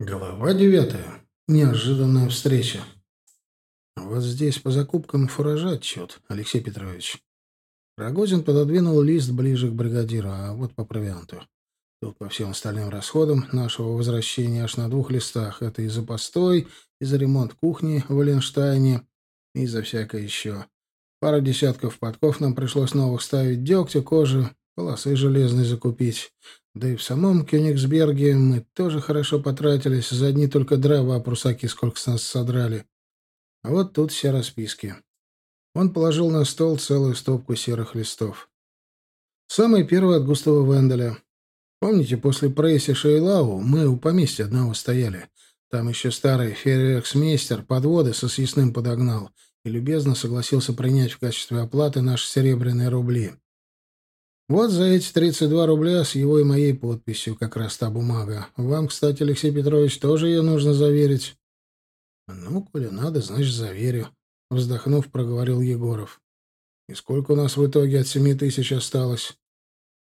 Глава девятая. Неожиданная встреча. Вот здесь по закупкам фуража отчет, Алексей Петрович. Рогозин пододвинул лист ближе к бригадиру, а вот по провианту. Тут по всем остальным расходам нашего возвращения аж на двух листах. Это и за постой, и за ремонт кухни в Валенштайне, и за всякое еще. Пару десятков подков нам пришлось новых ставить, дегтя, кожи, полосы железной закупить. Да и в самом Кёнигсберге мы тоже хорошо потратились. За одни только дрова, а прусаки сколько с нас содрали. А вот тут все расписки. Он положил на стол целую стопку серых листов. Самый первый от Густава Венделя. Помните, после пресси Шейлау мы у поместья одного стояли. Там еще старый фейерверксмейстер подводы со съестным подогнал и любезно согласился принять в качестве оплаты наши серебряные рубли. Вот за эти 32 рубля с его и моей подписью как раз та бумага. Вам, кстати, Алексей Петрович, тоже ее нужно заверить. Ну, коли надо, значит, заверю. Вздохнув, проговорил Егоров. И сколько у нас в итоге от семи тысяч осталось?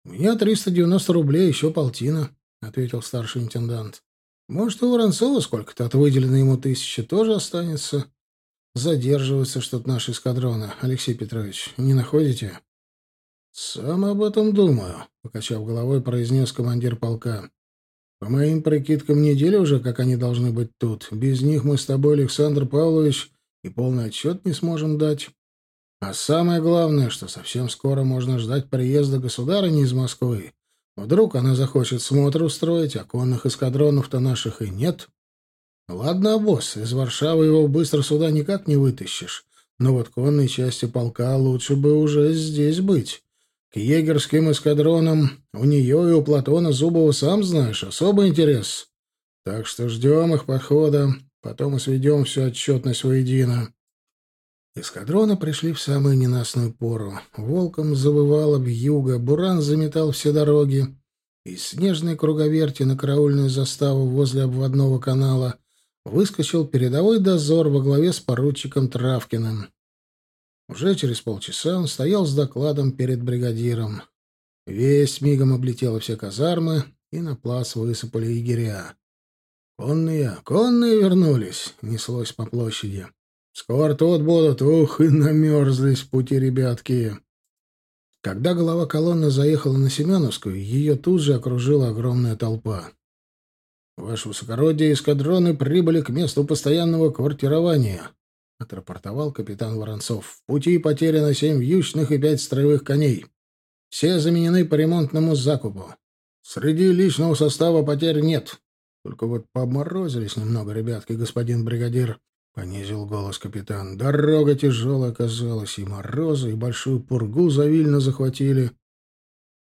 У меня 390 рублей, еще полтина, ответил старший интендант. Может, у Воронцова сколько-то от выделенной ему тысячи тоже останется. Задерживаются что-то наши эскадроны, Алексей Петрович. Не находите? «Сам об этом думаю», — покачав головой, произнес командир полка. «По моим прикидкам, неделя уже, как они должны быть тут. Без них мы с тобой, Александр Павлович, и полный отчет не сможем дать. А самое главное, что совсем скоро можно ждать приезда государыни из Москвы. Вдруг она захочет смотр устроить, а конных эскадронов-то наших и нет. Ладно, босс, из Варшавы его быстро сюда никак не вытащишь, но вот конной части полка лучше бы уже здесь быть». К егерским эскадронам у нее и у Платона Зубова, сам знаешь, особый интерес. Так что ждем их подхода, потом и сведем всю отчетность воедино. Эскадроны пришли в самую ненастную пору. Волком завывало вьюга, буран заметал все дороги. Из снежной круговерти на караульную заставу возле обводного канала выскочил передовой дозор во главе с поручиком Травкиным. Уже через полчаса он стоял с докладом перед бригадиром. Весь мигом облетела все казармы, и на плац высыпали егеря. «Конные, конные вернулись!» — неслось по площади. «Скоро тут будут, ух, и намерзлись пути ребятки!» Когда голова колонны заехала на Семеновскую, ее тут же окружила огромная толпа. «Ваше высокородие, эскадроны прибыли к месту постоянного квартирования», — отрапортовал капитан Воронцов. «В пути потеряно семь вьючных и пять строевых коней. Все заменены по ремонтному закупу. Среди личного состава потерь нет. Только вот поморозились немного ребятки, господин бригадир», — понизил голос капитан. «Дорога тяжелая оказалась, и морозы, и большую пургу завильно захватили».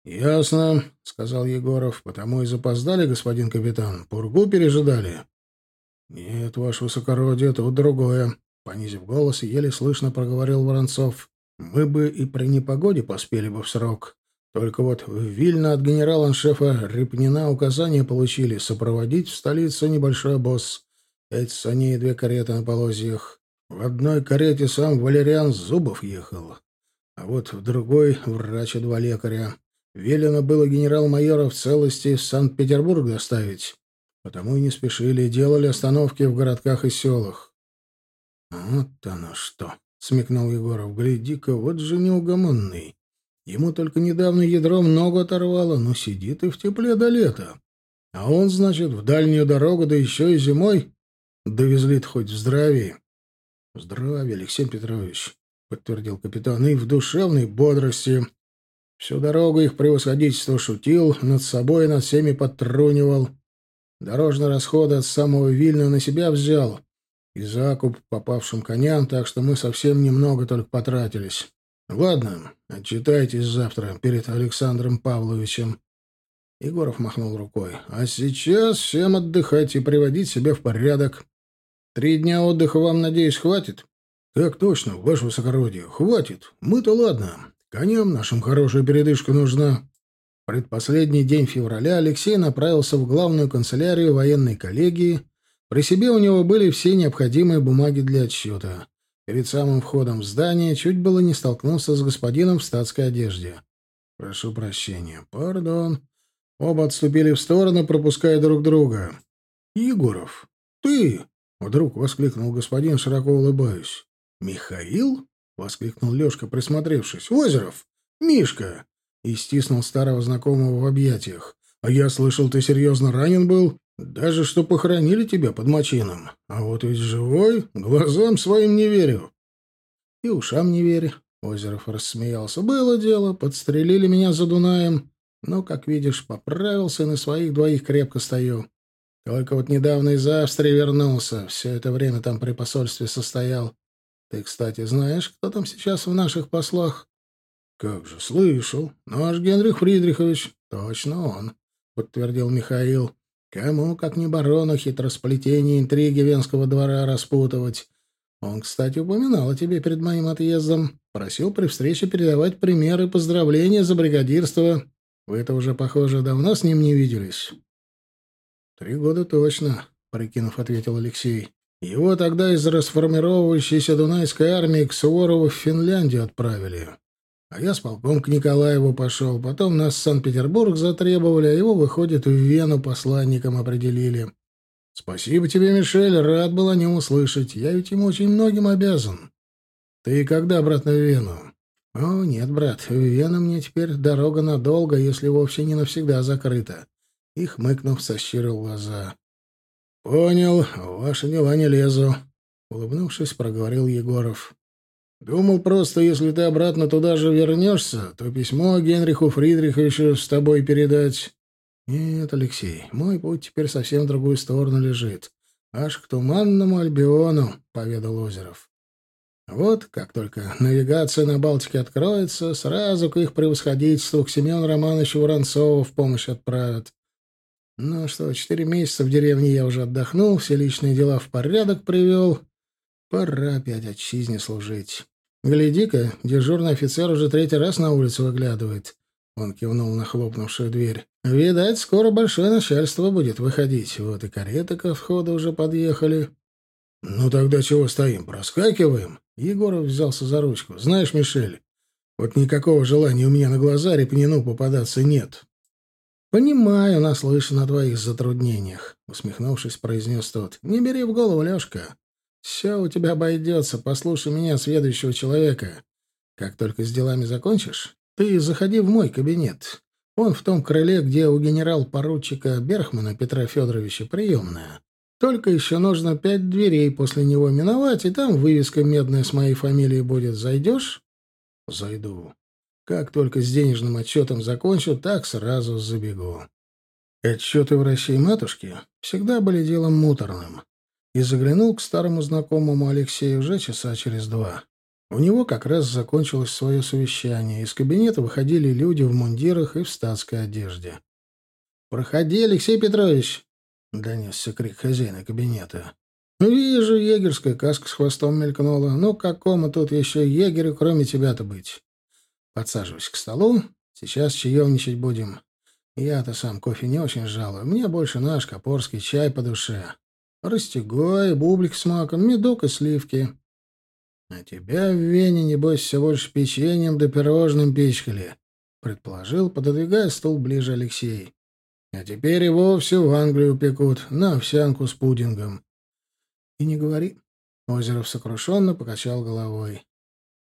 «Ясно», — сказал Егоров. «Потому и запоздали, господин капитан. Пургу пережидали». «Нет, ваше высокородие, тут другое», Понизив голос, еле слышно проговорил Воронцов. «Мы бы и при непогоде поспели бы в срок. Только вот в Вильно от генерала-аншефа Репнина указание получили сопроводить в столицу небольшой обоз. Пять саней и две кареты на полозьях. В одной карете сам Валериан Зубов ехал, а вот в другой — врач и два лекаря. Велено было генерал-майора в целости в Санкт-Петербург доставить. Потому и не спешили, делали остановки в городках и селах. «Вот оно что!» — смекнул Егоров. «Гляди-ка, вот же неугомонный. Ему только недавно ядром ногу оторвало, но сидит и в тепле до лета. А он, значит, в дальнюю дорогу, да еще и зимой. Довезли-то хоть в здравии». «В Алексей Петрович», — подтвердил капитан, — «и в душевной бодрости». Всю дорогу их превосходительство шутил, над собой и над всеми подтрунивал. Дорожные расходы от самого Вильна на себя взял и закуп попавшим коням, так что мы совсем немного только потратились. Ладно, отчитайтесь завтра перед Александром Павловичем. Егоров махнул рукой. А сейчас всем отдыхать и приводить себя в порядок. Три дня отдыха вам, надеюсь, хватит? Так точно, ваше высокородие, хватит. Мы-то ладно. Коням нашим хорошая передышка нужна. Предпоследний день февраля Алексей направился в главную канцелярию военной коллегии, при себе у него были все необходимые бумаги для отсчета. Перед самым входом в здание чуть было не столкнулся с господином в статской одежде. «Прошу прощения. Пардон». Оба отступили в сторону, пропуская друг друга. Егоров, ты!» — вдруг воскликнул господин, широко улыбаясь. «Михаил?» — воскликнул Лешка, присмотревшись. «Озеров! Мишка!» И стиснул старого знакомого в объятиях. «А я слышал, ты серьезно ранен был? Даже что похоронили тебя под мочином. А вот ведь живой, глазам своим не верю». «И ушам не верю», — Озеров рассмеялся. «Было дело, подстрелили меня за Дунаем. Но, как видишь, поправился и на своих двоих крепко стою. Только вот недавно из Австрии вернулся. Все это время там при посольстве состоял. Ты, кстати, знаешь, кто там сейчас в наших послах? — Как же, слышал. Наш Генрих Фридрихович. — Точно он, — подтвердил Михаил. — Кому, как не барону, хитросплетение интриги венского двора распутывать. Он, кстати, упоминал о тебе перед моим отъездом. Просил при встрече передавать примеры поздравления за бригадирство. Вы-то уже, похоже, давно с ним не виделись. «Три года точно», — прикинув, ответил Алексей. «Его тогда из расформировывающейся Дунайской армии к Суворову в Финляндию отправили. А я с полком к Николаеву пошел. Потом нас в Санкт-Петербург затребовали, а его, выходит, в Вену посланником определили. Спасибо тебе, Мишель, рад был о нем услышать. Я ведь ему очень многим обязан. Ты когда обратно в Вену?» «О, нет, брат, в Вену мне теперь дорога надолго, если вовсе не навсегда закрыта и, хмыкнув, сощурил глаза. «Понял, в ваши дела не лезу», — улыбнувшись, проговорил Егоров. «Думал просто, если ты обратно туда же вернешься, то письмо Генриху Фридриховичу с тобой передать». «Нет, Алексей, мой путь теперь совсем в другую сторону лежит. Аж к туманному Альбиону», — поведал Озеров. «Вот, как только навигация на Балтике откроется, сразу к их превосходительству, к Семену Романовичу Воронцову в помощь отправят. Ну что, четыре месяца в деревне я уже отдохнул, все личные дела в порядок привел. Пора опять отчизне служить. Гляди-ка, дежурный офицер уже третий раз на улицу выглядывает. Он кивнул на хлопнувшую дверь. Видать, скоро большое начальство будет выходить. Вот и кареты ко входу уже подъехали. Ну тогда чего стоим, проскакиваем? Егоров взялся за ручку. Знаешь, Мишель, вот никакого желания у меня на глаза Репнину попадаться нет. «Понимаю, наслышан о твоих затруднениях», — усмехнувшись, произнес тот. «Не бери в голову, Лешка. Все у тебя обойдется. Послушай меня, следующего человека. Как только с делами закончишь, ты заходи в мой кабинет. Он в том крыле, где у генерал-поручика Берхмана Петра Федоровича приемная. Только еще нужно пять дверей после него миновать, и там вывеска медная с моей фамилией будет. Зайдешь?» «Зайду», как только с денежным отчетом закончу, так сразу забегу. Отчеты врачей матушки всегда были делом муторным. И заглянул к старому знакомому Алексею уже часа через два. У него как раз закончилось свое совещание. Из кабинета выходили люди в мундирах и в статской одежде. «Проходи, Алексей Петрович!» — донесся крик хозяина кабинета. «Вижу, егерская каска с хвостом мелькнула. Ну, какому тут еще егерю, кроме тебя-то быть?» Подсаживаюсь к столу. Сейчас чаевничать будем. Я-то сам кофе не очень жалую. Мне больше наш копорский чай по душе. Растягой, бублик с маком, медок и сливки. А тебя в Вене, небось, все больше печеньем да пирожным пичкали, — предположил, пододвигая стул ближе Алексей. А теперь и вовсе в Англию пекут, на овсянку с пудингом. И не говори. Озеров сокрушенно покачал головой.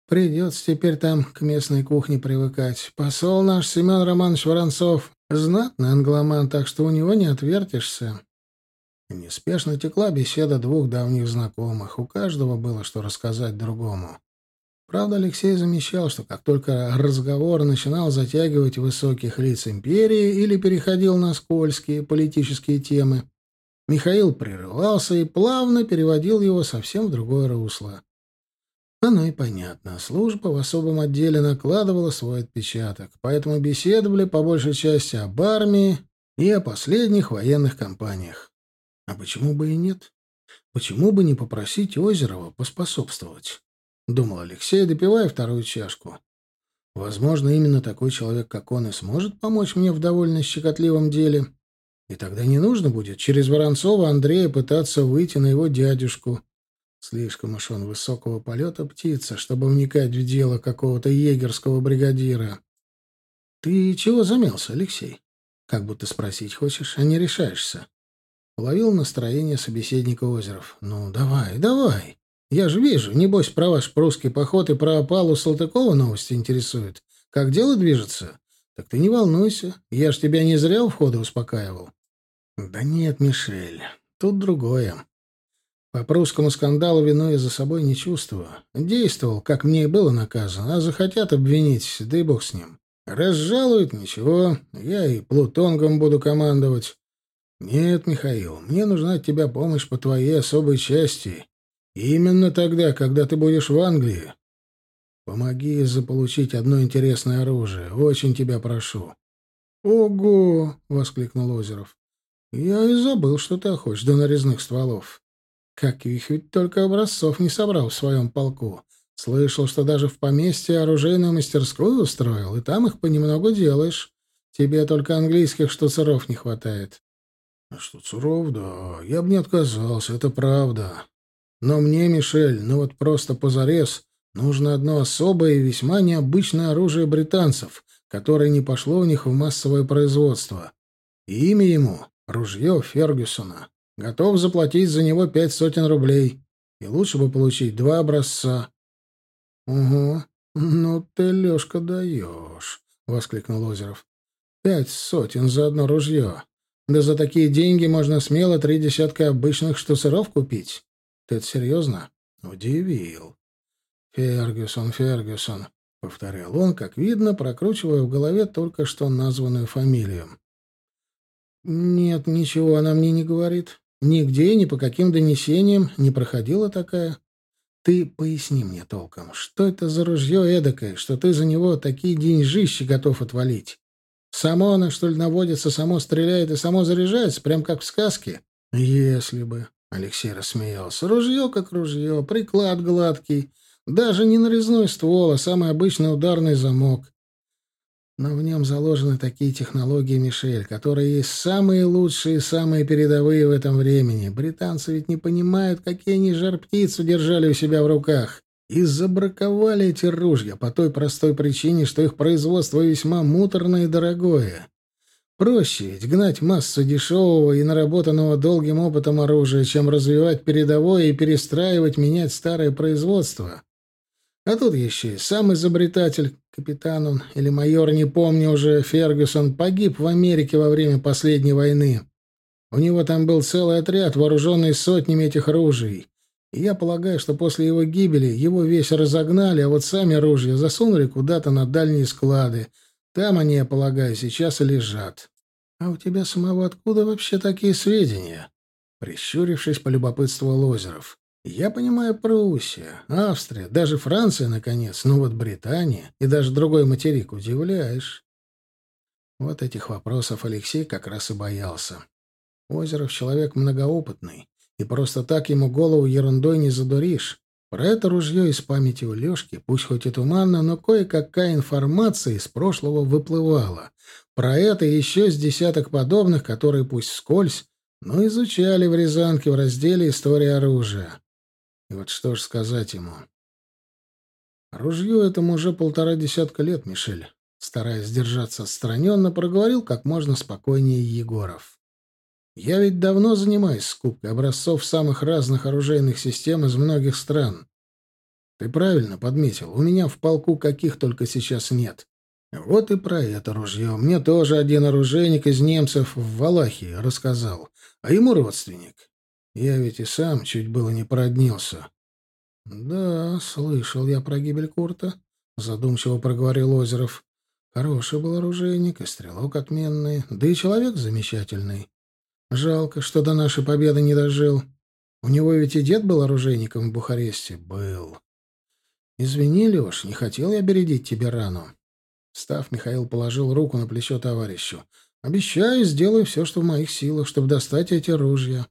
Придется теперь там к местной кухне привыкать. Посол наш Семен Романович Воронцов знатный англоман, так что у него не отвертишься. Неспешно текла беседа двух давних знакомых. У каждого было что рассказать другому. Правда, Алексей замечал, что как только разговор начинал затягивать высоких лиц империи или переходил на скользкие политические темы, Михаил прерывался и плавно переводил его совсем в другое русло. Оно и понятно. Служба в особом отделе накладывала свой отпечаток, поэтому беседовали по большей части об армии и о последних военных кампаниях. А почему бы и нет? Почему бы не попросить Озерова поспособствовать? Думал Алексей, допивая вторую чашку. Возможно, именно такой человек, как он, и сможет помочь мне в довольно щекотливом деле. И тогда не нужно будет через Воронцова Андрея пытаться выйти на его дядюшку, Слишком уж он высокого полета птица, чтобы вникать в дело какого-то егерского бригадира. — Ты чего замялся, Алексей? Как будто спросить хочешь, а не решаешься. Уловил настроение собеседника Озеров. «Ну, давай, давай. Я же вижу, небось, про ваш прусский поход и про опалу Салтыкова новости интересуют. Как дело движется? Так ты не волнуйся. Я ж тебя не зря у входа успокаивал». «Да нет, Мишель, тут другое. По прусскому скандалу вину я за собой не чувствую. Действовал, как мне и было наказано, а захотят обвинить, да и бог с ним. Разжалуют — ничего, я и плутонгом буду командовать. Нет, Михаил, мне нужна от тебя помощь по твоей особой части. Именно тогда, когда ты будешь в Англии. Помоги заполучить одно интересное оружие. Очень тебя прошу. «Ого!» — воскликнул Озеров. «Я и забыл, что ты охочешь до нарезных стволов. Каких ведь только образцов не собрал в своем полку. Слышал, что даже в поместье оружейную мастерскую устроил, и там их понемногу делаешь. Тебе только английских штуцеров не хватает. — Штуцеров, да, я бы не отказался, это правда. Но мне, Мишель, ну вот просто позарез, нужно одно особое и весьма необычное оружие британцев, которое не пошло у них в массовое производство. И имя ему — ружье Фергюсона. Готов заплатить за него пять сотен рублей. И лучше бы получить два образца. — Угу. Ну ты, Лешка, даешь, — воскликнул Озеров. — Пять сотен за одно ружье. Да за такие деньги можно смело три десятка обычных штуцеров купить. Ты это серьезно? Удивил. Фергюсон, Фергюсон, — повторял он, как видно, прокручивая в голове только что названную фамилию. «Нет, ничего она мне не говорит. Нигде, ни по каким донесениям не проходила такая. Ты поясни мне толком, что это за ружье эдакое, что ты за него такие деньжищи готов отвалить? Само оно, что ли, наводится, само стреляет и само заряжается, прям как в сказке? Если бы. Алексей рассмеялся. Ружье как ружье, приклад гладкий. Даже не нарезной ствол, а самый обычный ударный замок. Но в нем заложены такие технологии, Мишель, которые есть самые лучшие и самые передовые в этом времени. Британцы ведь не понимают, какие они жар-птицу держали у себя в руках. И забраковали эти ружья по той простой причине, что их производство весьма муторное и дорогое. Проще ведь гнать массу дешевого и наработанного долгим опытом оружия, чем развивать передовое и перестраивать, менять старое производство. А тут еще и сам изобретатель, капитан он или майор, не помню уже, Фергюсон, погиб в Америке во время последней войны. У него там был целый отряд, вооруженный сотнями этих ружей. Я полагаю, что после его гибели его весь разогнали, а вот сами ружья засунули куда-то на дальние склады. Там они, я полагаю, сейчас и лежат. А у тебя самого откуда вообще такие сведения? Прищурившись, полюбопытствовал Озеров. Я понимаю Пруссия, Австрия, даже Франция, наконец, но вот Британия и даже другой материк удивляешь. Вот этих вопросов Алексей как раз и боялся. Озеров человек многоопытный, и просто так ему голову ерундой не задуришь. Про это ружье из памяти у Лешки, пусть хоть и туманно, но кое-какая информация из прошлого выплывала. Про это еще с десяток подобных, которые пусть вскользь, но изучали в Рязанке в разделе «История оружия». И вот что ж сказать ему? Ружью этому уже полтора десятка лет, Мишель. Стараясь держаться отстраненно, проговорил как можно спокойнее Егоров. Я ведь давно занимаюсь скупкой образцов самых разных оружейных систем из многих стран. Ты правильно подметил, у меня в полку каких только сейчас нет. Вот и про это ружье. Мне тоже один оружейник из немцев в Валахии рассказал, а ему родственник. Я ведь и сам чуть было не породнился. — Да, слышал я про гибель Курта, — задумчиво проговорил Озеров. — Хороший был оружейник и стрелок отменный, да и человек замечательный. Жалко, что до нашей победы не дожил. У него ведь и дед был оружейником в Бухаресте. Был. Извини, Леш, не хотел я бередить тебе рану. Став, Михаил положил руку на плечо товарищу. Обещаю, сделаю все, что в моих силах, чтобы достать эти ружья.